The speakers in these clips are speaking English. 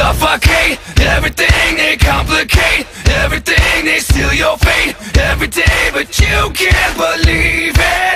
suffocate. Everything they complicate. Everything they steal your fate. Every day but you can't believe it.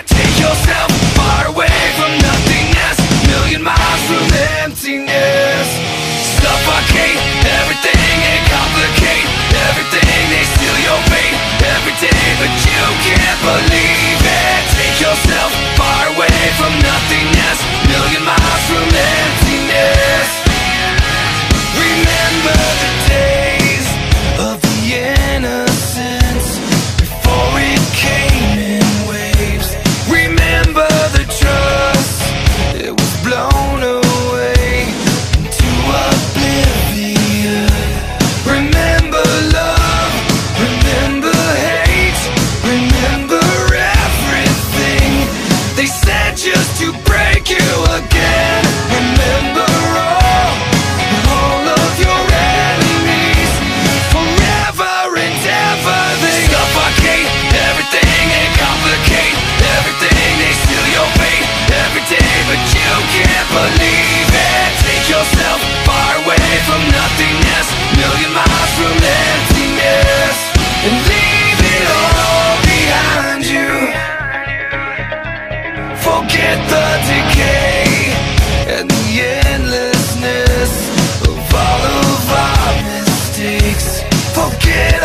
make you a forget the decay and the endlessness of all of our mistakes. Forget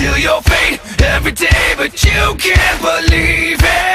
Till your fate every day But you can't believe it.